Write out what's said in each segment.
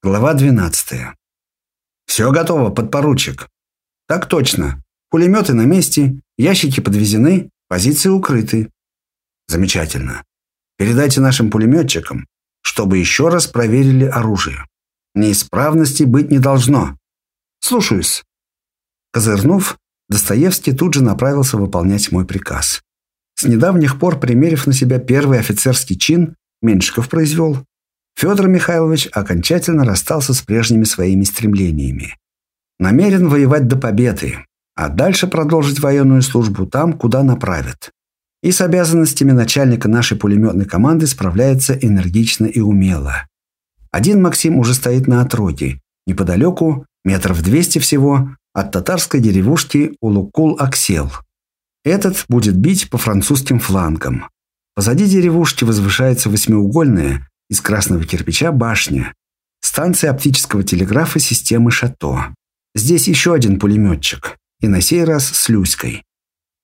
Глава 12. «Все готово, подпоручик». «Так точно. Пулеметы на месте, ящики подвезены, позиции укрыты». «Замечательно. Передайте нашим пулеметчикам, чтобы еще раз проверили оружие. Неисправности быть не должно. Слушаюсь». Козырнув, Достоевский тут же направился выполнять мой приказ. С недавних пор, примерив на себя первый офицерский чин, Меньшиков произвел, Федор Михайлович окончательно расстался с прежними своими стремлениями. Намерен воевать до победы, а дальше продолжить военную службу там, куда направят. И с обязанностями начальника нашей пулеметной команды справляется энергично и умело. Один Максим уже стоит на отроге, неподалеку, метров двести всего, от татарской деревушки Улукул-Аксел. Этот будет бить по французским флангам. Позади деревушки возвышается восьмиугольная, из красного кирпича башня. Станция оптического телеграфа системы «Шато». Здесь еще один пулеметчик. И на сей раз с Люськой.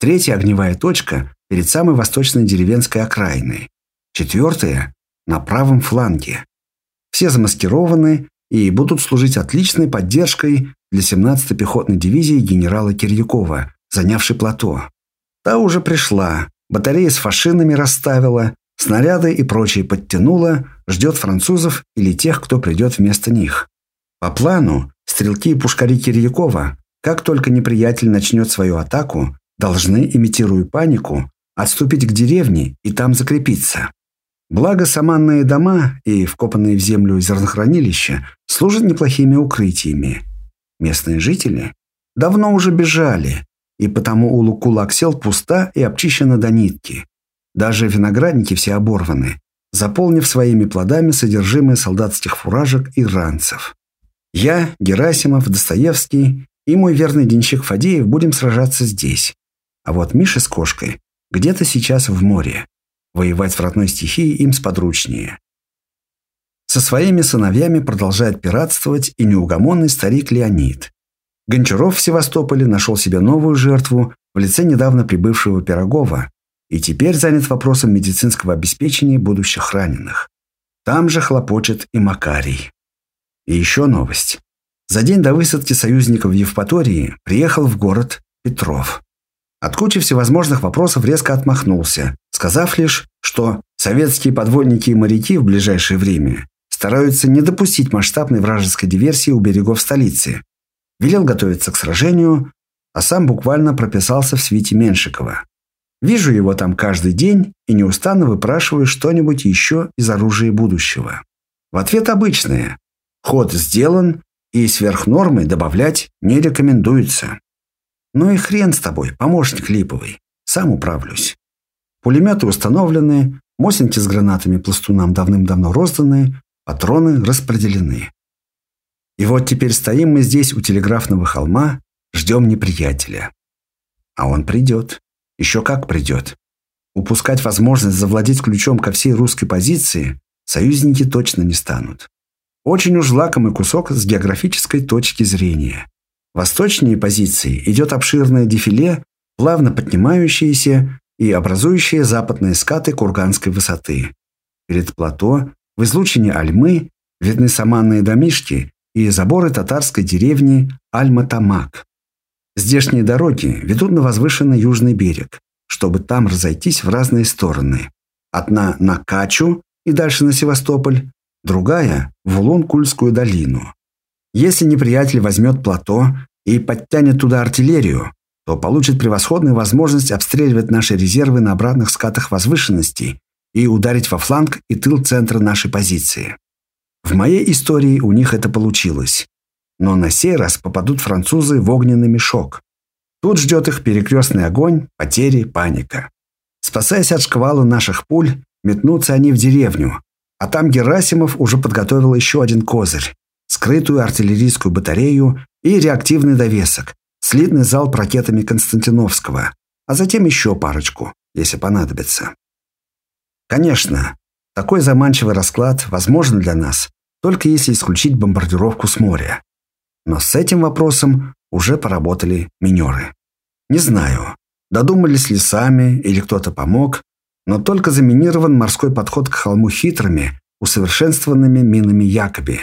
Третья огневая точка перед самой восточной деревенской окраиной. Четвертая на правом фланге. Все замаскированы и будут служить отличной поддержкой для 17-й пехотной дивизии генерала Кирьякова, занявшей плато. Та уже пришла, батареи с фашинами расставила, снаряды и прочее подтянула, ждет французов или тех, кто придет вместо них. По плану, стрелки и пушкари Кирьякова, как только неприятель начнет свою атаку, должны, имитируя панику, отступить к деревне и там закрепиться. Благо, саманные дома и вкопанные в землю зернохранилища служат неплохими укрытиями. Местные жители давно уже бежали, и потому Улукулак сел пуста и обчищена до нитки. Даже виноградники все оборваны, заполнив своими плодами содержимое солдатских фуражек и ранцев. Я, Герасимов, Достоевский и мой верный денщик Фадеев будем сражаться здесь. А вот Миша с кошкой где-то сейчас в море. Воевать в родной стихии им сподручнее. Со своими сыновьями продолжает пиратствовать и неугомонный старик Леонид. Гончаров в Севастополе нашел себе новую жертву в лице недавно прибывшего Пирогова, и теперь занят вопросом медицинского обеспечения будущих раненых. Там же хлопочет и Макарий. И еще новость. За день до высадки союзников в Евпатории приехал в город Петров. От кучи всевозможных вопросов резко отмахнулся, сказав лишь, что советские подводники и моряки в ближайшее время стараются не допустить масштабной вражеской диверсии у берегов столицы. Велел готовиться к сражению, а сам буквально прописался в свите Меншикова. Вижу его там каждый день и неустанно выпрашиваю что-нибудь еще из оружия будущего. В ответ обычное. Ход сделан, и сверх нормы добавлять не рекомендуется. Ну и хрен с тобой, помощник липовый. Сам управлюсь. Пулеметы установлены, мосинки с гранатами пластунам давным-давно розданы, патроны распределены. И вот теперь стоим мы здесь у телеграфного холма, ждем неприятеля. А он придет. Еще как придет. Упускать возможность завладеть ключом ко всей русской позиции союзники точно не станут. Очень уж лакомый кусок с географической точки зрения. Восточнее позиции идет обширное дефиле, плавно поднимающееся и образующее западные скаты Курганской высоты. Перед плато, в излучине Альмы, видны саманные домишки и заборы татарской деревни Альма-Тамак. Здешние дороги ведут на возвышенный южный берег, чтобы там разойтись в разные стороны. Одна на Качу и дальше на Севастополь, другая – в Улун-Кульскую долину. Если неприятель возьмет плато и подтянет туда артиллерию, то получит превосходную возможность обстреливать наши резервы на обратных скатах возвышенностей и ударить во фланг и тыл центра нашей позиции. В моей истории у них это получилось. Но на сей раз попадут французы в огненный мешок. Тут ждет их перекрестный огонь, потери, паника. Спасаясь от шквала наших пуль, метнутся они в деревню. А там Герасимов уже подготовил еще один козырь. Скрытую артиллерийскую батарею и реактивный довесок. Слитный зал ракетами Константиновского. А затем еще парочку, если понадобится. Конечно, такой заманчивый расклад возможен для нас, только если исключить бомбардировку с моря. Но с этим вопросом уже поработали минеры. Не знаю, додумались ли сами или кто-то помог, но только заминирован морской подход к холму хитрыми, усовершенствованными минами Якоби.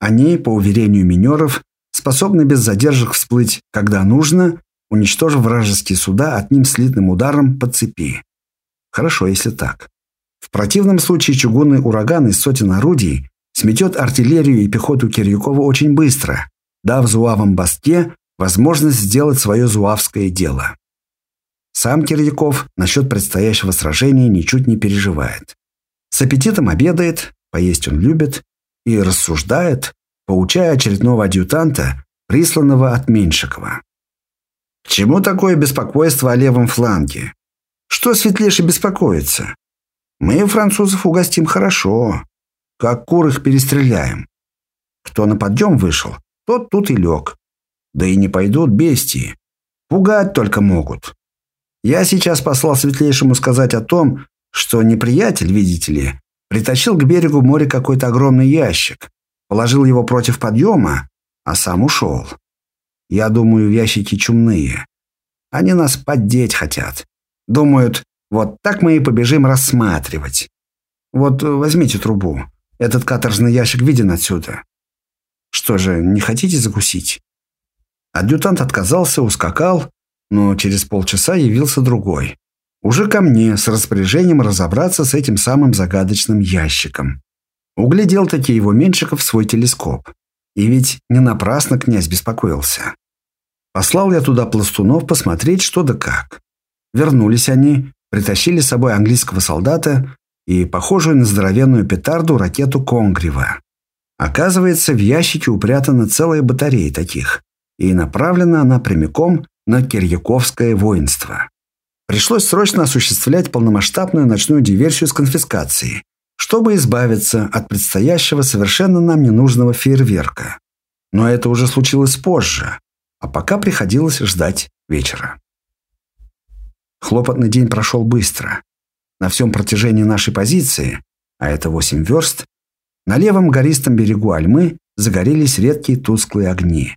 Они, по уверению минеров, способны без задержек всплыть, когда нужно, уничтожив вражеские суда одним слитным ударом по цепи. Хорошо, если так. В противном случае чугунный ураган из сотен орудий сметет артиллерию и пехоту Кирьюкова очень быстро, дав зуавам Баске возможность сделать свое зуавское дело. Сам Кирьяков насчет предстоящего сражения ничуть не переживает. С аппетитом обедает, поесть он любит, и рассуждает, поучая очередного адъютанта, присланного от Меньшикова. К чему такое беспокойство о левом фланге? Что светлейше беспокоится? Мы французов угостим хорошо, как кур их перестреляем. Кто на подъем вышел, тот тут и лег. Да и не пойдут бестии. Пугать только могут. Я сейчас послал светлейшему сказать о том, что неприятель, видите ли, притащил к берегу моря какой-то огромный ящик, положил его против подъема, а сам ушел. Я думаю, ящики чумные. Они нас поддеть хотят. Думают, вот так мы и побежим рассматривать. Вот возьмите трубу. Этот каторжный ящик виден отсюда. Что же, не хотите закусить? Адъютант отказался, ускакал, но через полчаса явился другой. Уже ко мне, с распоряжением разобраться с этим самым загадочным ящиком. Углядел таки его Меньшиков в свой телескоп. И ведь не напрасно князь беспокоился. Послал я туда пластунов посмотреть, что да как. Вернулись они, притащили с собой английского солдата и похожую на здоровенную петарду ракету Конгрева. Оказывается, в ящике упрятана целая батарея таких, и направлена она прямиком на Кирьяковское воинство. Пришлось срочно осуществлять полномасштабную ночную диверсию с конфискацией, чтобы избавиться от предстоящего совершенно нам ненужного фейерверка. Но это уже случилось позже, а пока приходилось ждать вечера. Хлопотный день прошел быстро. На всем протяжении нашей позиции, а это 8 верст, на левом гористом берегу Альмы загорелись редкие тусклые огни.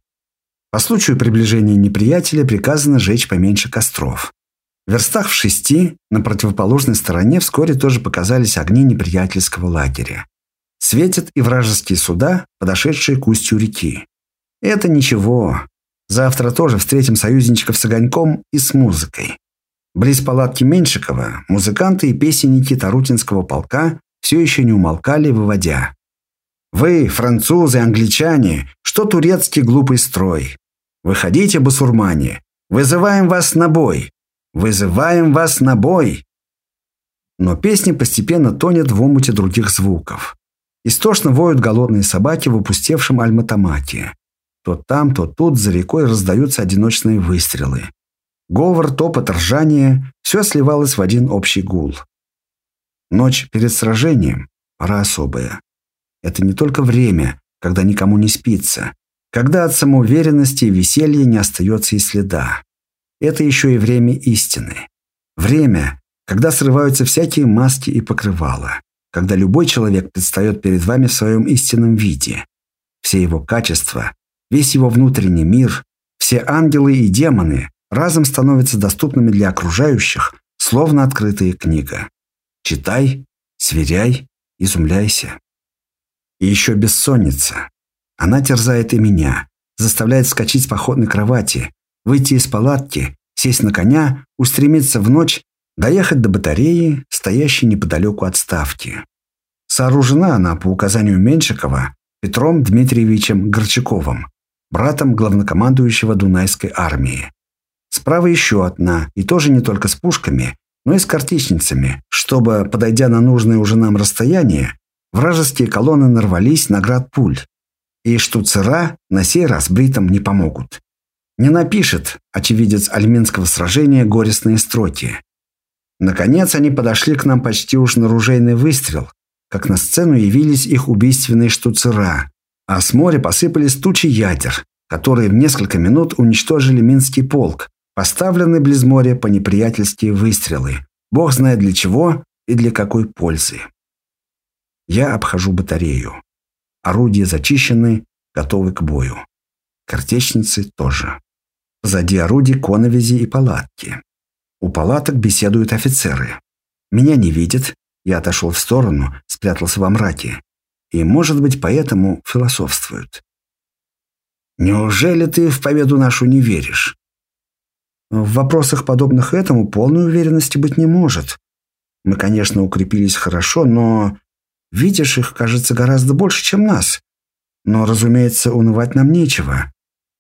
По случаю приближения неприятеля приказано жечь поменьше костров. В верстах в шести на противоположной стороне вскоре тоже показались огни неприятельского лагеря. Светят и вражеские суда, подошедшие к устью реки. Это ничего. Завтра тоже встретим союзничков с огоньком и с музыкой. Близ палатки Меньшикова музыканты и песенники Тарутинского полка все еще не умолкали, выводя. «Вы, французы, англичане, что турецкий глупый строй? Выходите, басурмане! Вызываем вас на бой! Вызываем вас на бой!» Но песня постепенно тонет в омуте других звуков. Истошно воют голодные собаки в опустевшем альматомате. То там, то тут за рекой раздаются одиночные выстрелы. Говор, топот, ржание – все сливалось в один общий гул. Ночь перед сражением – пора особая. Это не только время, когда никому не спится, когда от самоуверенности и веселья не остается и следа. Это еще и время истины. Время, когда срываются всякие маски и покрывала. Когда любой человек предстает перед вами в своем истинном виде. Все его качества, весь его внутренний мир, все ангелы и демоны разом становятся доступными для окружающих, словно открытая книга. Читай, сверяй, изумляйся. И еще бессонница. Она терзает и меня, заставляет вскочить с походной кровати, выйти из палатки, сесть на коня, устремиться в ночь, доехать до батареи, стоящей неподалеку от ставки. Сооружена она по указанию Меньшикова Петром Дмитриевичем Горчаковым, братом главнокомандующего Дунайской армии. Справа еще одна, и тоже не только с пушками, но и с картечницами, чтобы, подойдя на нужное уже нам расстояние, вражеские колонны нарвались на град пуль. И штуцера на сей раз бритам не помогут. Не напишет очевидец Альминского сражения горестные строки. Наконец они подошли к нам почти уж на ружейный выстрел, как на сцену явились их убийственные штуцера, а с моря посыпались тучи ядер, которые в несколько минут уничтожили Минский полк, поставленный близ моря по неприятельские выстрелы. Бог знает для чего и для какой пользы. Я обхожу батарею. Орудия зачищены, готовы к бою. Картечницы тоже. Позади орудий коновизи и палатки. У палаток беседуют офицеры. Меня не видят. Я отошел в сторону, спрятался во мраке. и, может быть, поэтому философствуют. Неужели ты в победу нашу не веришь? В вопросах, подобных этому, полной уверенности быть не может. Мы, конечно, укрепились хорошо, но видишь, их, кажется, гораздо больше, чем нас. Но, разумеется, унывать нам нечего.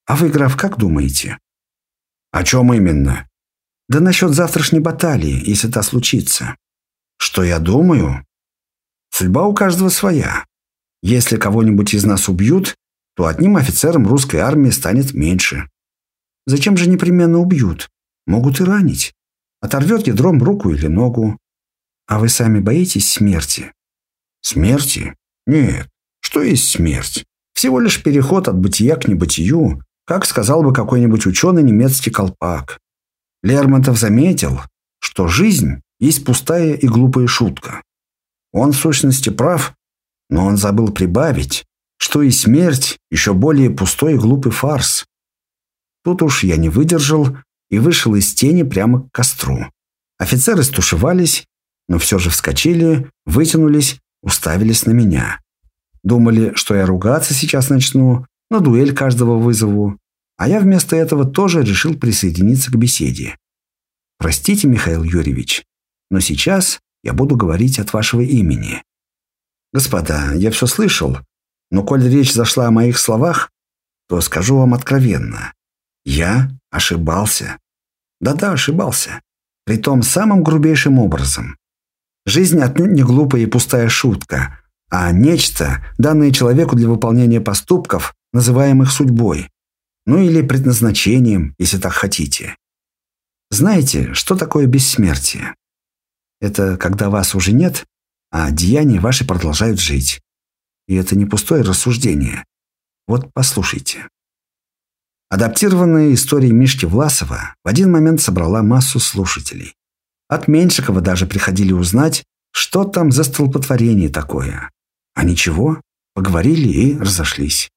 А вы, граф, как думаете? О чем именно? Да насчет завтрашней баталии, если та случится. Что я думаю? Судьба у каждого своя. Если кого-нибудь из нас убьют, то одним офицером русской армии станет меньше. Зачем же непременно убьют? Могут и ранить. Оторвет ядром руку или ногу. А вы сами боитесь смерти? Смерти? Нет. Что есть смерть? Всего лишь переход от бытия к небытию, как сказал бы какой-нибудь ученый немецкий колпак. Лермонтов заметил, что жизнь есть пустая и глупая шутка. Он в сущности прав, но он забыл прибавить, что и смерть еще более пустой и глупый фарс. Тут уж я не выдержал и вышел из тени прямо к костру. Офицеры стушевались, но все же вскочили, вытянулись, уставились на меня. Думали, что я ругаться сейчас начну, на дуэль каждого вызову. А я вместо этого тоже решил присоединиться к беседе. Простите, Михаил Юрьевич, но сейчас я буду говорить от вашего имени. Господа, я все слышал, но коль речь зашла о моих словах, то скажу вам откровенно. Я ошибался. Да-да, ошибался. Притом самым грубейшим образом. Жизнь отнюдь не глупая и пустая шутка, а нечто, данное человеку для выполнения поступков, называемых судьбой. Ну или предназначением, если так хотите. Знаете, что такое бессмертие? Это когда вас уже нет, а деяния ваши продолжают жить. И это не пустое рассуждение. Вот послушайте. Адаптированная история Мишки Власова в один момент собрала массу слушателей. От Меньшикова даже приходили узнать, что там за столпотворение такое. А ничего, поговорили и разошлись.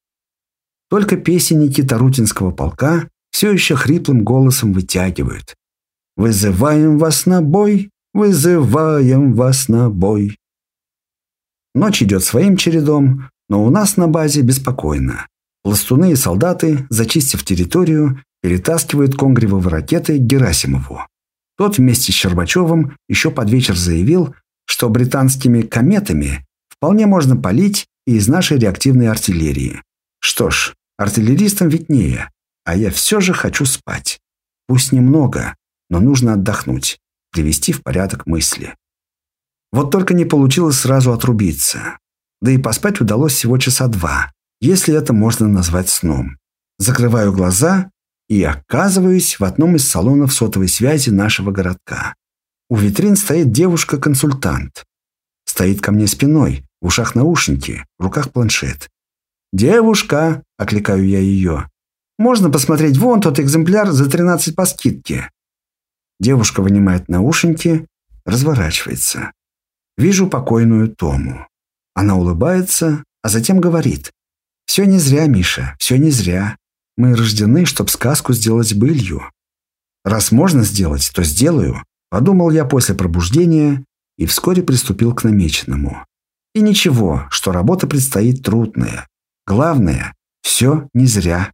Только песенники Тарутинского полка все еще хриплым голосом вытягивают. «Вызываем вас на бой, вызываем вас на бой». Ночь идет своим чередом, но у нас на базе беспокойно. Пластуны и солдаты, зачистив территорию, перетаскивают конгревовые ракеты к Герасимову. Тот вместе с Щербачевым еще под вечер заявил, что британскими кометами вполне можно полить и из нашей реактивной артиллерии. Что ж, артиллеристам виднее, а я все же хочу спать. Пусть немного, но нужно отдохнуть, привести в порядок мысли. Вот только не получилось сразу отрубиться. Да и поспать удалось всего часа два, если это можно назвать сном. Закрываю глаза и оказываюсь в одном из салонов сотовой связи нашего городка. У витрин стоит девушка-консультант. Стоит ко мне спиной, в ушах наушники, в руках планшет. «Девушка!» – окликаю я ее. «Можно посмотреть вон тот экземпляр за 13 по скидке?» Девушка вынимает наушники, разворачивается. Вижу покойную Тому. Она улыбается, а затем говорит. Все не зря, Миша, все не зря. Мы рождены, чтоб сказку сделать былью. Раз можно сделать, то сделаю, подумал я после пробуждения и вскоре приступил к намеченному. И ничего, что работа предстоит трудная. Главное, все не зря.